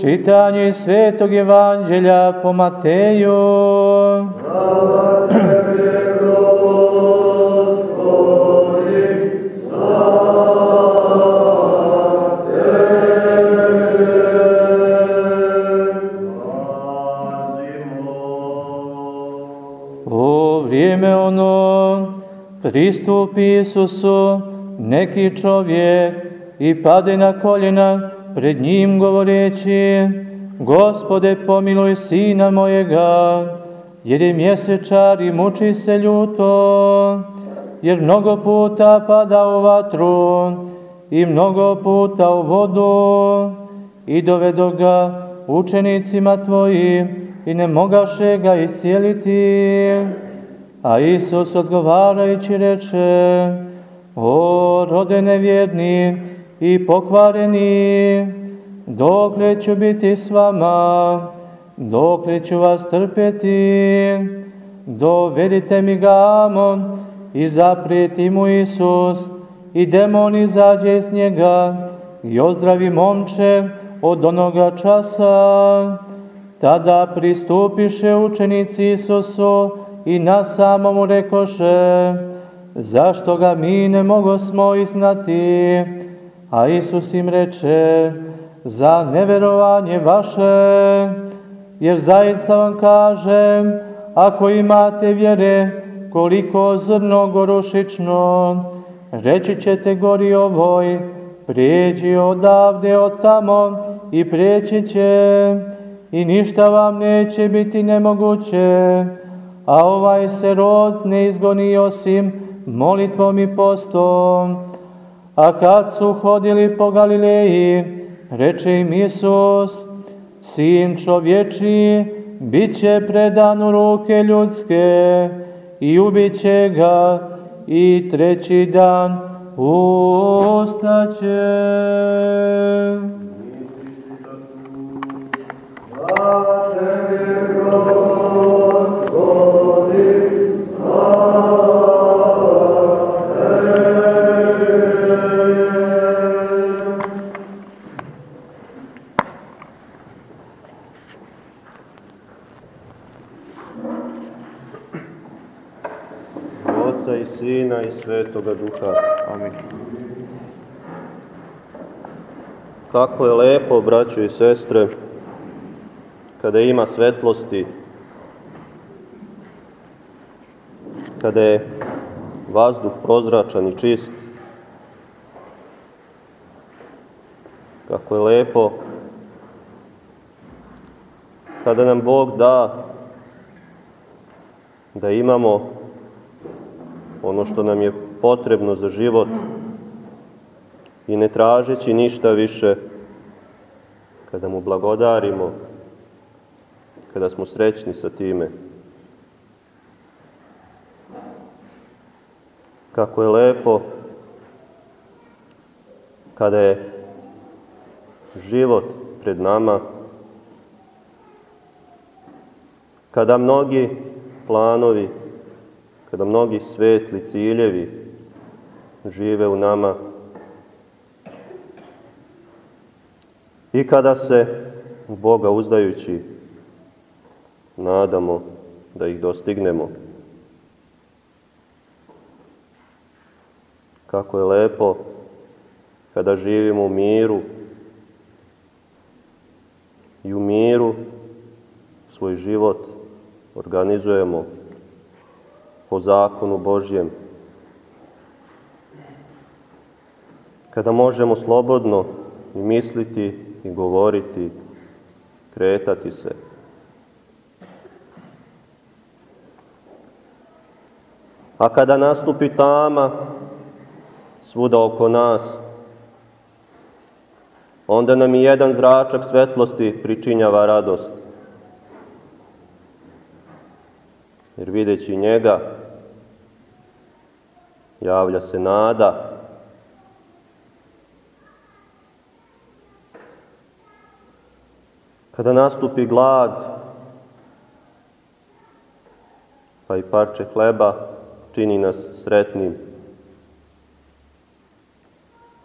Čitanje iz Svetog Evanđelja po Mateju. Slava Tebe, Gospodi, slava U vrijeme ono pristupi Isusu neki čovjek i pade na koljena pred njim govoreći Gospode pomiluj sina mojega jer je mjesečar i muči se ljuto jer mnogo puta pada u vatru i mnogo puta u vodu i dovedo ga učenicima tvojim i ne mogaše ga iscijeliti. A Isus odgovarajući reče, o rode nevjedni i pokvareni, dokle ću biti s vama, dokle ću vas trpeti, dovedite mi ga Amon i zaprijeti mu Isus, i demon izađe iz njega i ozdravi momče od onoga časa. Tada pristupiše učenici Isusu i na samomu rekoše, zašto ga mi ne mogo smo iznati? A Isus im reče, za neverovanje vaše, jer zaista vam kažem, ako imate vjere koliko zrno gorušično, reći ćete gori ovoj, prijeđi odavde od tamo i prijeći će, i ništa vam neće biti nemoguće, a ovaj se rod ne izgoni osim molitvom i postom. A kad su hodili po Galileji, reče im Isus, sin čovječi, bit će predan u ruke ljudske i ubit će ga i treći dan ustaće. Oca i Sina i Svetoga Duha. Amin. Kako je lepo, braćo i sestre, kada ima svetlosti, kada je vazduh prozračan i čist, kako je lepo kada nam Bog da da imamo ono što nam je potrebno za život i ne tražeći ništa više, kada mu blagodarimo, kada smo srećni sa time. Kako je lepo kada je život pred nama, kada mnogi planovi kada mnogi svetli ciljevi žive u nama i kada se u Boga uzdajući nadamo da ih dostignemo. Kako je lepo kada živimo u miru i u miru svoj život organizujemo po zakonu Božjem. Kada možemo slobodno i misliti i govoriti, kretati se. A kada nastupi tama svuda oko nas, onda nam i jedan zračak svetlosti pričinjava radost. Jer videći njega, javlja se nada. Kada nastupi glad, pa i parče hleba čini nas sretnim.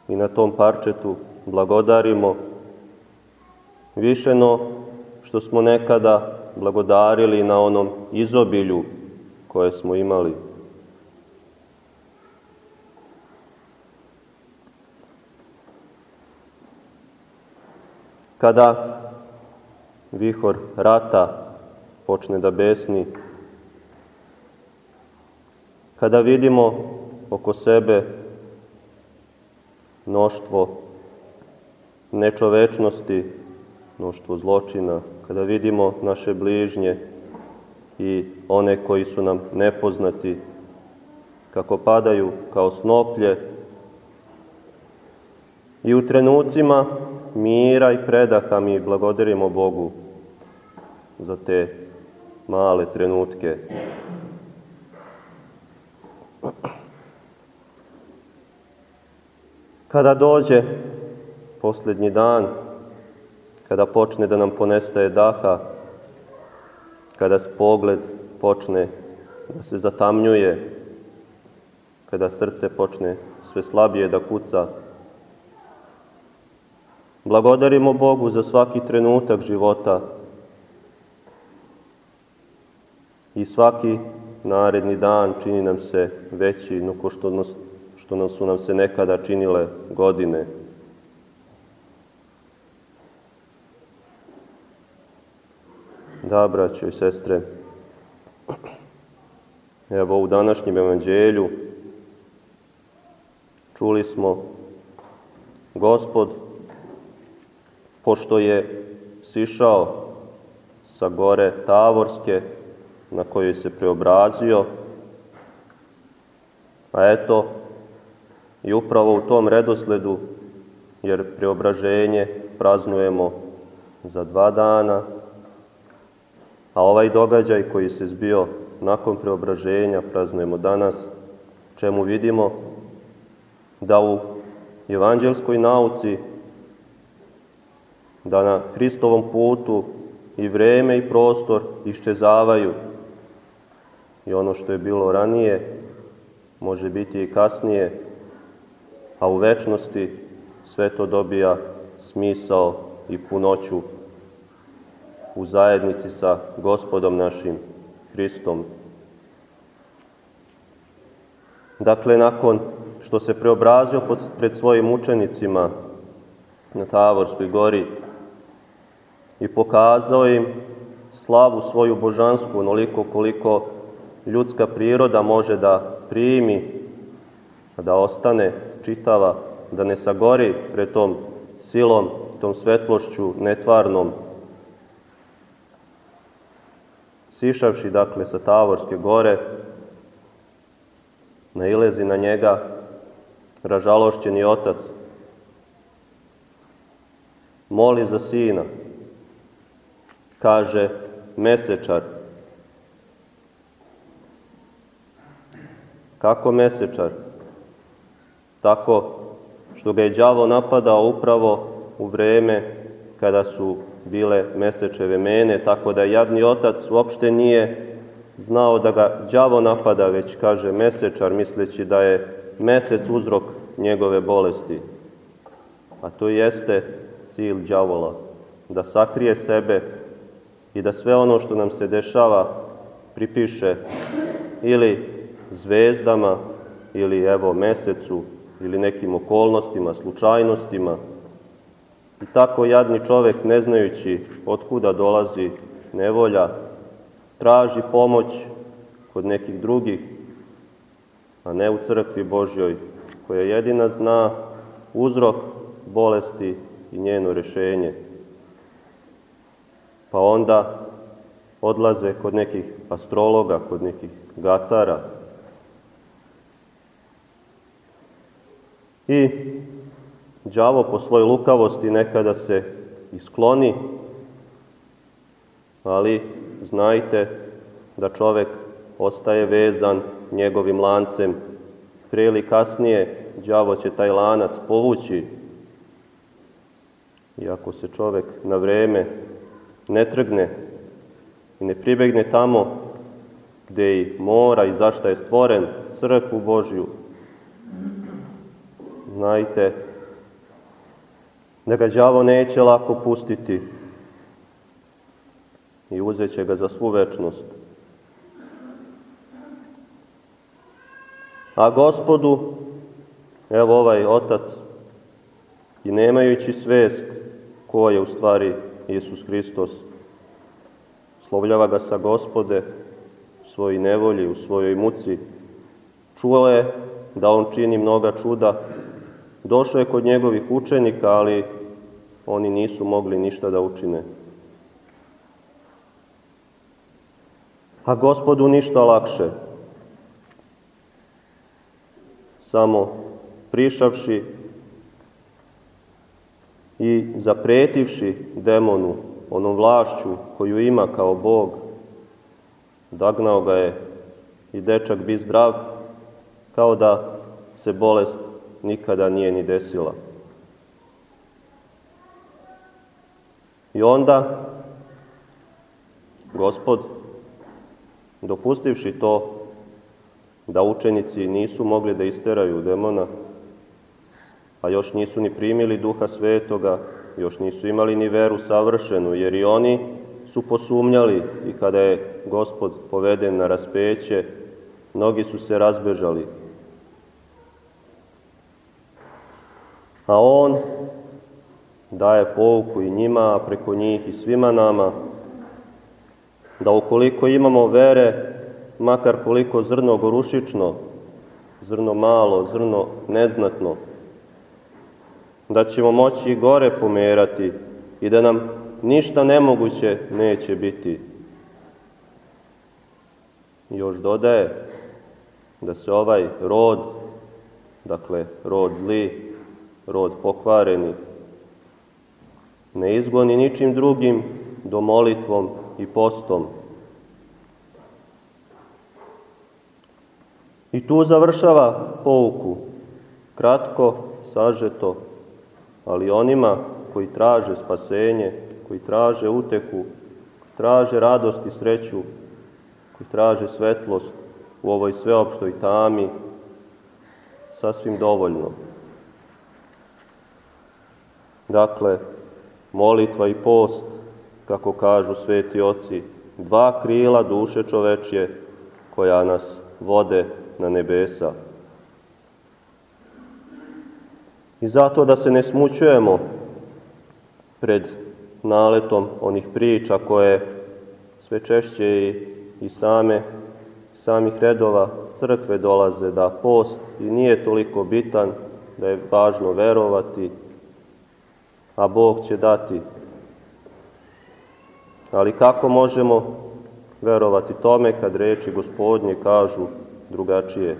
I na tom parčetu blagodarimo više no što smo nekada blagodarili na onom izobilju koje smo imali. Kada vihor rata počne da besni, kada vidimo oko sebe mnoštvo nečovečnosti, mnoštvo zločina, kada vidimo naše bližnje i one koji su nam nepoznati, kako padaju kao snoplje, i u trenucima mira i predaha mi blagodarimo Bogu za te male trenutke. Kada dođe posljednji dan, kada počne da nam ponestaje daha, kada pogled počne da se zatamnjuje, kada srce počne sve slabije da kuca, Blagodarimo Bogu za svaki trenutak života i svaki naredni dan čini nam se veći no što, nas, što nam su nam se nekada činile godine. Da, braćo i sestre, evo u današnjem evanđelju čuli smo Gospod pošto je sišao sa gore Tavorske, na kojoj se preobrazio, a eto, i upravo u tom redosledu, jer preobraženje praznujemo za dva dana, a ovaj događaj koji se zbio nakon preobraženja praznujemo danas, čemu vidimo da u evanđelskoj nauci da na Hristovom putu i vreme i prostor iščezavaju i ono što je bilo ranije može biti i kasnije, a u večnosti sve to dobija smisao i punoću u zajednici sa gospodom našim Hristom. Dakle, nakon što se preobrazio pred svojim učenicima na Tavorskoj gori, i pokazao im slavu svoju božansku, onoliko koliko ljudska priroda može da primi, da ostane čitava, da ne sagori pred tom silom, tom svetlošću netvarnom. Sišavši, dakle, sa Tavorske gore, nailezi na njega ražalošćeni otac, moli za sina, kaže mesečar. Kako mesečar? Tako što ga je đavo napadao upravo u vreme kada su bile mesečeve mene, tako da jadni otac uopšte nije znao da ga đavo napada, već kaže mesečar, misleći da je mesec uzrok njegove bolesti. A to jeste cilj đavola, da sakrije sebe i da sve ono što nam se dešava pripiše ili zvezdama ili evo mesecu ili nekim okolnostima, slučajnostima. I tako jadni čovek, ne znajući otkuda dolazi nevolja, traži pomoć kod nekih drugih, a ne u crkvi Božjoj, koja jedina zna uzrok bolesti i njeno rešenje pa onda odlaze kod nekih astrologa, kod nekih gatara. I đavo po svojoj lukavosti nekada se iskloni, ali znajte da čovek ostaje vezan njegovim lancem. Prije ili kasnije đavo će taj lanac povući i ako se čovek na vreme ne trgne i ne pribegne tamo gde i mora i zašta je stvoren, crkvu Božju, znajte da ga đavo neće lako pustiti i uzet će ga za svu večnost. A gospodu, evo ovaj otac, i nemajući svest ko je u stvari Isus Hristos, slovljava ga sa gospode u svojoj nevolji, u svojoj muci, čuo je da on čini mnoga čuda, došao je kod njegovih učenika, ali oni nisu mogli ništa da učine. A gospodu ništa lakše. Samo prišavši i zapretivši demonu onom vlašću koju ima kao Bog, dagnao ga je i dečak bi zdrav, kao da se bolest nikada nije ni desila. I onda gospod, dopustivši to da učenici nisu mogli da isteraju demona, a još nisu ni primili duha svetoga, još nisu imali ni veru savršenu, jer i oni su posumnjali i kada je gospod poveden na raspeće, mnogi su se razbežali. A on daje pouku i njima, a preko njih i svima nama, da ukoliko imamo vere, makar koliko zrno gorušično, zrno malo, zrno neznatno, da ćemo moći i gore pomerati i da nam ništa nemoguće neće biti. Još dodaje da se ovaj rod, dakle rod zli, rod pokvareni, ne izgoni ničim drugim do molitvom i postom. I tu završava pouku, kratko, sažeto, ali onima koji traže spasenje, koji traže uteku, traže radost i sreću, koji traže svetlost u ovoj sveopštoj tami, sasvim dovoljno. Dakle, molitva i post, kako kažu sveti oci, dva krila duše čovečje koja nas vode na nebesa. I zato da se ne smućujemo pred naletom onih priča koje sve češće i, i same, samih redova crkve dolaze da post i nije toliko bitan, da je važno verovati, a Bog će dati. Ali kako možemo verovati tome kad reči gospodnje kažu drugačije?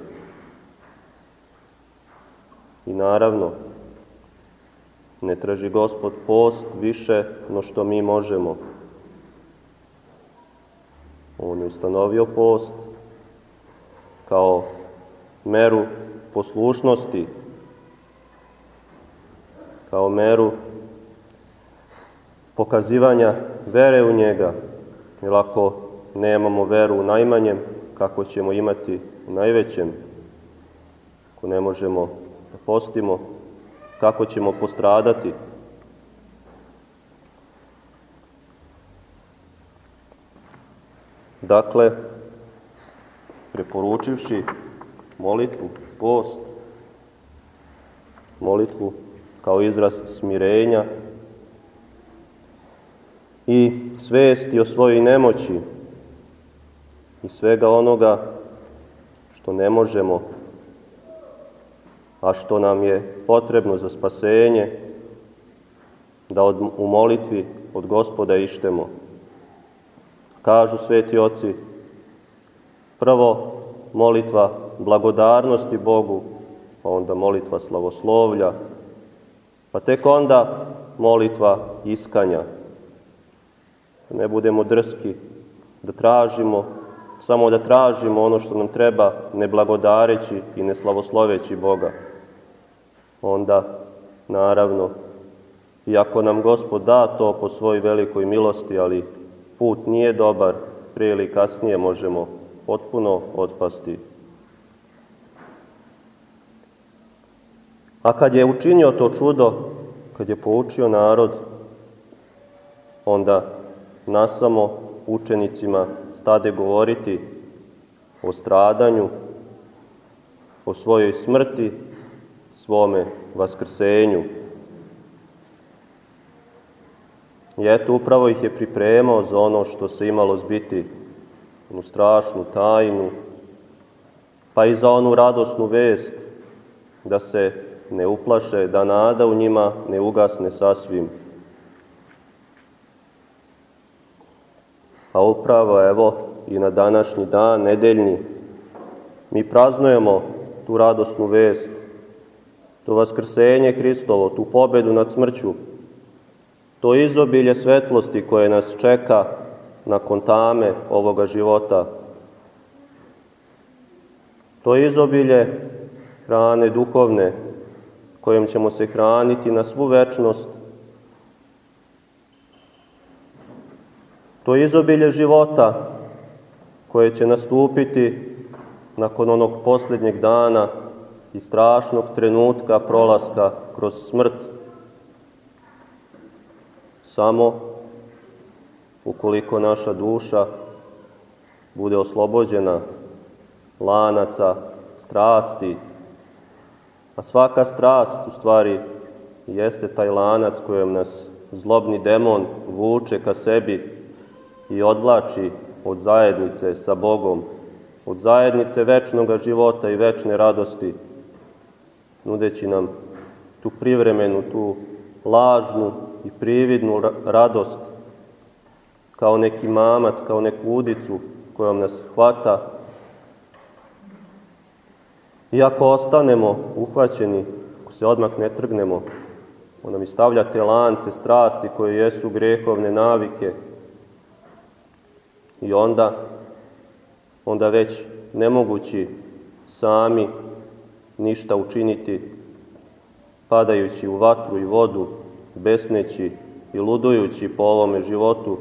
I naravno, ne traži gospod post više no što mi možemo. On je ustanovio post kao meru poslušnosti, kao meru pokazivanja vere u njega. Jer ako nemamo veru u najmanjem, kako ćemo imati u najvećem? Ako ne možemo da postimo, kako ćemo postradati? Dakle, preporučivši molitvu, post, molitvu kao izraz smirenja, i svesti o svojoj nemoći i svega onoga što ne možemo, a što nam je potrebno za spasenje, da od, u molitvi od gospoda ištemo. Kažu sveti oci, prvo molitva blagodarnosti Bogu, pa onda molitva slavoslovlja, pa tek onda molitva iskanja, ne budemo drski, da tražimo, samo da tražimo ono što nam treba, ne blagodareći i ne slavosloveći Boga. Onda, naravno, iako nam Gospod da to po svojoj velikoj milosti, ali put nije dobar, prije ili kasnije možemo potpuno otpasti. A kad je učinio to čudo, kad je poučio narod, onda nasamo učenicima stade govoriti o stradanju, o svojoj smrti, svome vaskrsenju. I eto, upravo ih je pripremao za ono što se imalo zbiti, onu strašnu tajnu, pa i za onu radosnu vest da se ne uplaše, da nada u njima ne ugasne sasvim. A upravo, evo, i na današnji dan, nedeljni, mi praznujemo tu radosnu vest, to vaskrsenje Hristovo, tu pobedu nad smrću, to izobilje svetlosti koje nas čeka nakon tame ovoga života. To izobilje hrane duhovne kojom ćemo se hraniti na svu večnost. To izobilje života koje će nastupiti nakon onog posljednjeg dana i strašnog trenutka prolaska kroz smrt. Samo ukoliko naša duša bude oslobođena lanaca, strasti, a svaka strast u stvari jeste taj lanac kojem nas zlobni demon vuče ka sebi i odvlači od zajednice sa Bogom, od zajednice večnog života i večne radosti, nudeći nam tu privremenu, tu lažnu i prividnu radost, kao neki mamac, kao neku udicu kojom nas hvata. I ako ostanemo uhvaćeni, ako se odmah ne trgnemo, ona mi stavlja te lance strasti koje jesu grehovne navike, I onda, onda već nemogući sami ništa učiniti, padajući u vatru i vodu, besneći i ludujući po ovome životu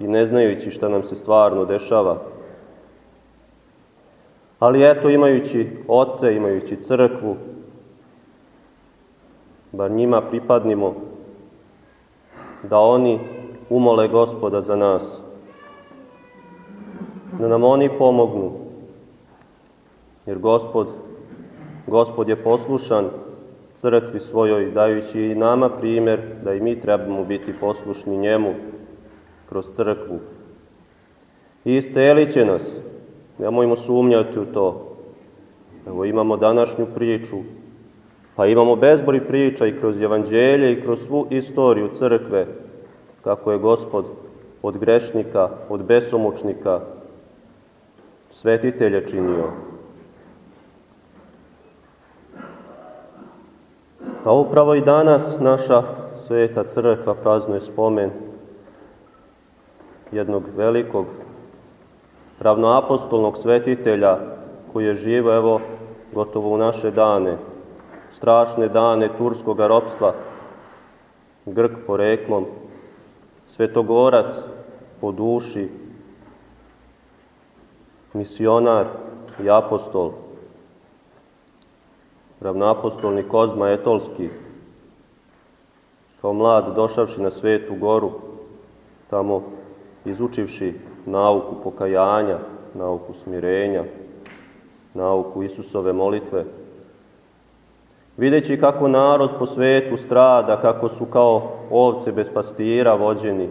i ne znajući šta nam se stvarno dešava. Ali eto, imajući oce, imajući crkvu, bar njima pripadnimo, da oni umole gospoda za nas da nam oni pomognu. Jer gospod, gospod je poslušan crkvi svojoj, dajući i nama primer da i mi trebamo biti poslušni njemu kroz crkvu. I iscelit će nas. Nemojmo sumnjati u to. Evo imamo današnju priču, pa imamo bezbori priča i kroz evanđelje i kroz svu istoriju crkve, kako je gospod od grešnika, od besomučnika, svetitelja činio. A upravo i danas naša sveta crkva praznuje spomen jednog velikog ravnoapostolnog svetitelja koji je živo evo gotovo u naše dane, strašne dane turskog ropstva, Grk poreklom, svetogorac po duši, misionar i apostol, ravnapostolni Kozma Etolski, kao mlad došavši na svetu goru, tamo izučivši nauku pokajanja, nauku smirenja, nauku Isusove molitve, videći kako narod po svetu strada, kako su kao ovce bez pastira vođeni,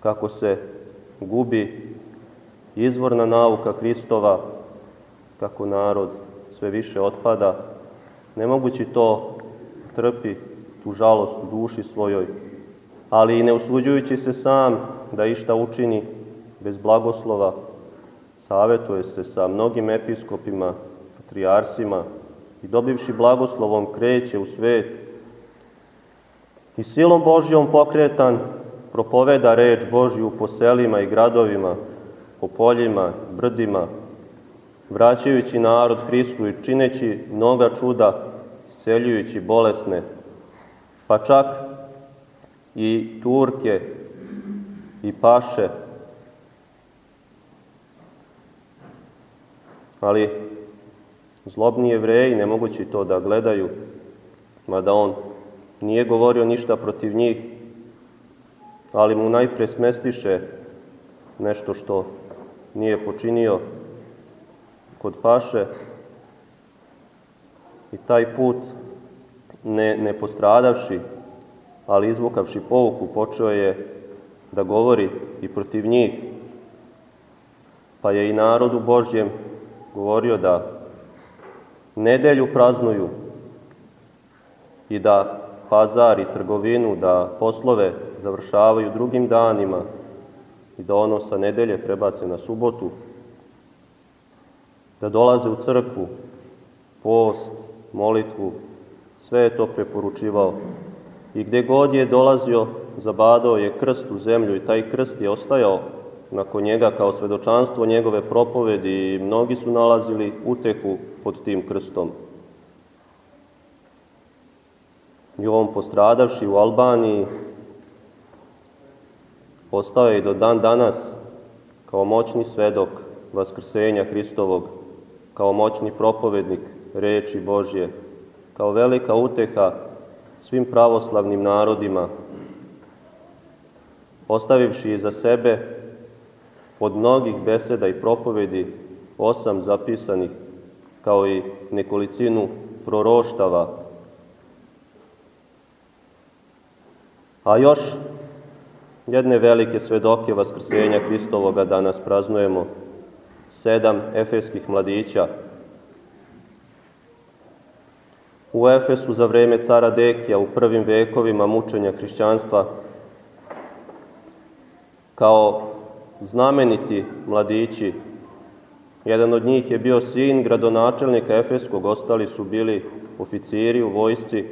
kako se gubi izvorna nauka Hristova, kako narod sve više otpada, ne mogući to trpi tu žalost u duši svojoj, ali i ne usuđujući se sam da išta učini bez blagoslova, savetuje se sa mnogim episkopima, patrijarsima i dobivši blagoslovom kreće u svet i silom Božjom pokretan propoveda reč Božju po selima i gradovima, po poljima, brdima, vraćajući narod Hristu i čineći mnoga čuda, seljujući bolesne, pa čak i Turke i Paše. Ali zlobni jevreji, ne mogući to da gledaju, mada on nije govorio ništa protiv njih, ali mu najpre smestiše nešto što nije počinio kod paše i taj put ne, ne postradavši, ali izvukavši pouku, počeo je da govori i protiv njih. Pa je i narodu Božjem govorio da nedelju praznuju i da pazar i trgovinu, da poslove završavaju drugim danima i da ono sa nedelje prebace na subotu, da dolaze u crkvu, post, molitvu, sve je to preporučivao. I gde god je dolazio, zabadao je krst u zemlju i taj krst je ostajao nakon njega kao svedočanstvo njegove propovedi i mnogi su nalazili utehu pod tim krstom. I on postradavši u Albaniji, ostao je i do dan danas kao moćni svedok Vaskrsenja Hristovog, kao moćni propovednik reči Božje, kao velika uteha svim pravoslavnim narodima, ostavivši iza sebe od mnogih beseda i propovedi osam zapisanih, kao i nekolicinu proroštava. A još jedne velike svedoke Vaskrsenja Hristovoga danas praznujemo, sedam efeskih mladića. U Efesu za vreme cara Dekija u prvim vekovima mučenja hrišćanstva kao znameniti mladići. Jedan od njih je bio sin gradonačelnika Efeskog, ostali su bili oficiri u vojsci,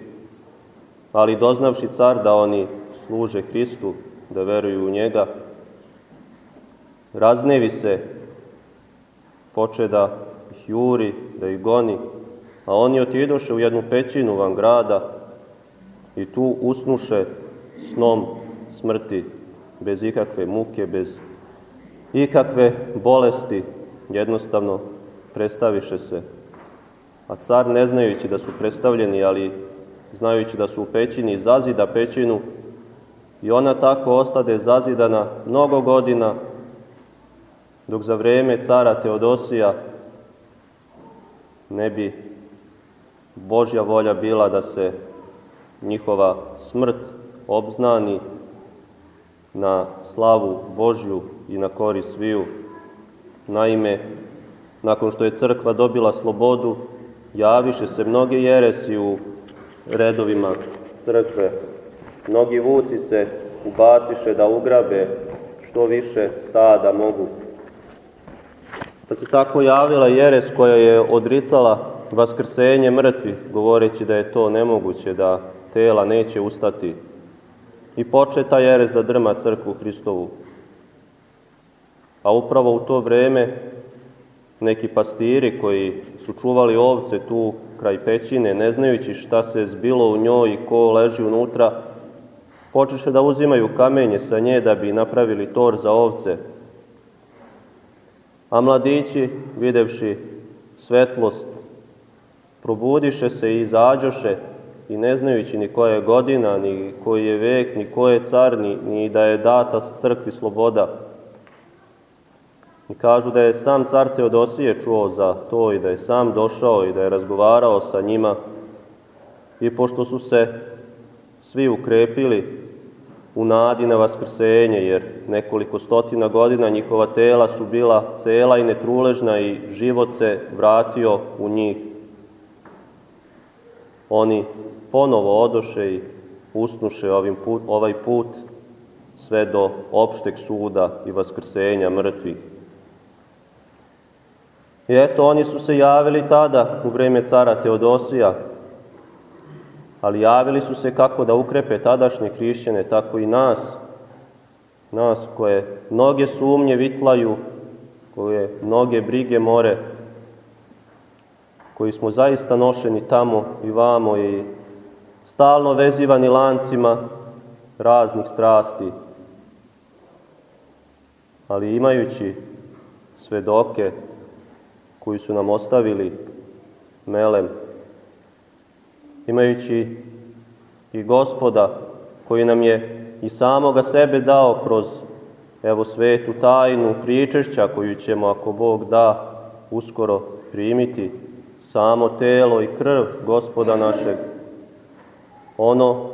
ali doznavši car da oni služe Hristu, da veruju u njega, raznevi se, poče da ih juri, da ih goni, a oni otidoše u jednu pećinu van grada i tu usnuše snom smrti, bez ikakve muke, bez ikakve bolesti, jednostavno predstaviše se. A car, ne znajući da su predstavljeni, ali znajući da su u pećini, zazida pećinu i ona tako ostade zazidana mnogo godina, dok za vreme cara Teodosija ne bi Božja volja bila da se njihova smrt obznani na slavu Božju i na korist sviju. Naime, nakon što je crkva dobila slobodu, javiše se mnoge jeresi u redovima crkve. Mnogi vuci se ubaciše da ugrabe što više stada mogu. Pa se tako javila jeres koja je odricala vaskrsenje mrtvi, govoreći da je to nemoguće, da tela neće ustati. I poče ta jeres da drma crkvu Hristovu. A upravo u to vreme neki pastiri koji su čuvali ovce tu kraj pećine, ne znajući šta se zbilo u njoj i ko leži unutra, počeše da uzimaju kamenje sa nje da bi napravili tor za ovce. A mladići, videvši svetlost, probudiše se i izađoše i ne znajući ni koja je godina, ni koji je vek, ni ko je car, ni, ni da je data crkvi sloboda, I kažu da je sam car Teodosije čuo za to i da je sam došao i da je razgovarao sa njima. I pošto su se svi ukrepili u nadi na vaskrsenje, jer nekoliko stotina godina njihova tela su bila cela i netruležna i život se vratio u njih. Oni ponovo odoše i usnuše ovim put, ovaj put sve do opšteg suda i vaskrsenja mrtvih. I eto, oni su se javili tada, u vreme cara Teodosija, ali javili su se kako da ukrepe tadašnje hrišćane, tako i nas, nas koje mnoge sumnje vitlaju, koje mnoge brige more, koji smo zaista nošeni tamo i vamo i stalno vezivani lancima raznih strasti, ali imajući svedoke koju su nam ostavili melem, imajući i gospoda koji nam je i samoga sebe dao kroz evo svetu tajnu pričešća koju ćemo, ako Bog da, uskoro primiti, samo telo i krv gospoda našeg. Ono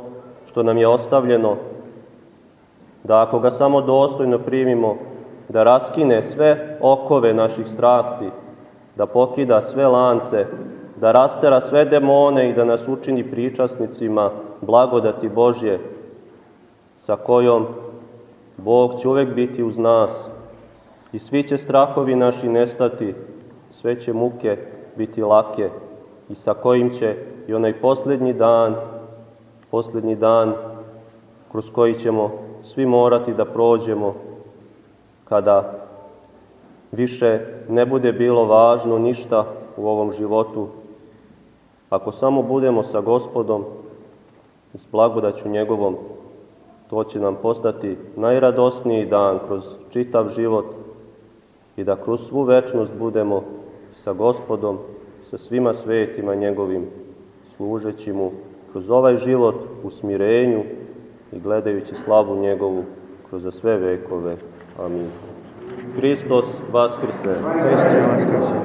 što nam je ostavljeno, da ako ga samo dostojno primimo, da raskine sve okove naših strasti, da pokida sve lance, da rastera sve demone i da nas učini pričasnicima blagodati Božje, sa kojom Bog će uvek biti uz nas. I svi će strahovi naši nestati, sve će muke biti lake. I sa kojim će i onaj posljednji dan, posljednji dan kroz koji ćemo svi morati da prođemo kada više ne bude bilo važno ništa u ovom životu, ako samo budemo sa gospodom i s blagodaću njegovom, to će nam postati najradosniji dan kroz čitav život i da kroz svu večnost budemo sa gospodom, sa svima svetima njegovim, služeći mu kroz ovaj život u smirenju i gledajući slavu njegovu kroz sve vekove. Amin. Hristos Vaskrse. Hristos Vaskrse.